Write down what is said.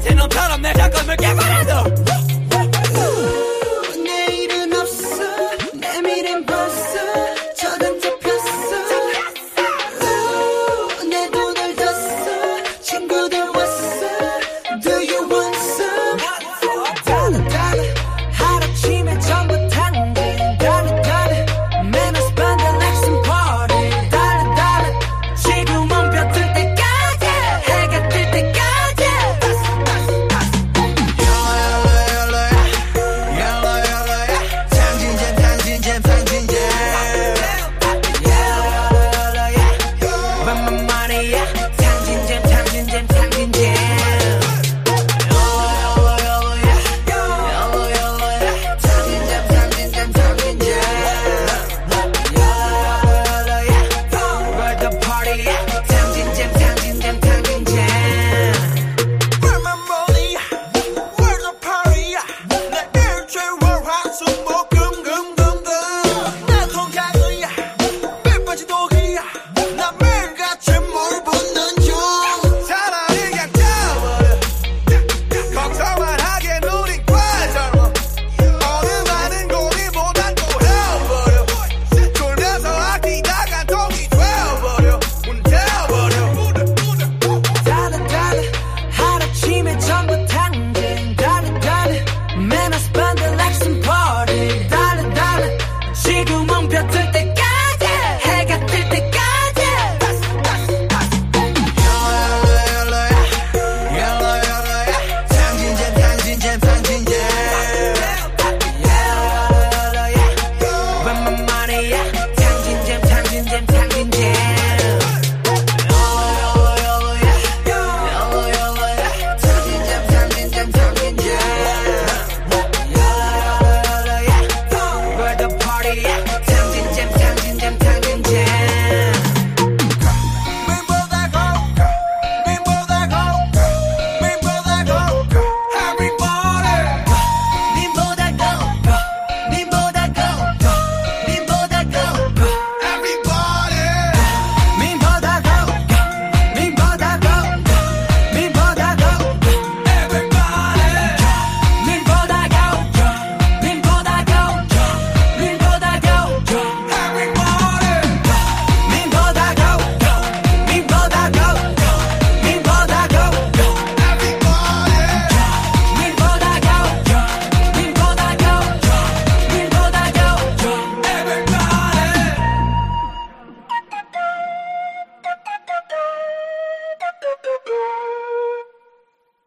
제놈처럼 내 작업을 깨버려도 yeah.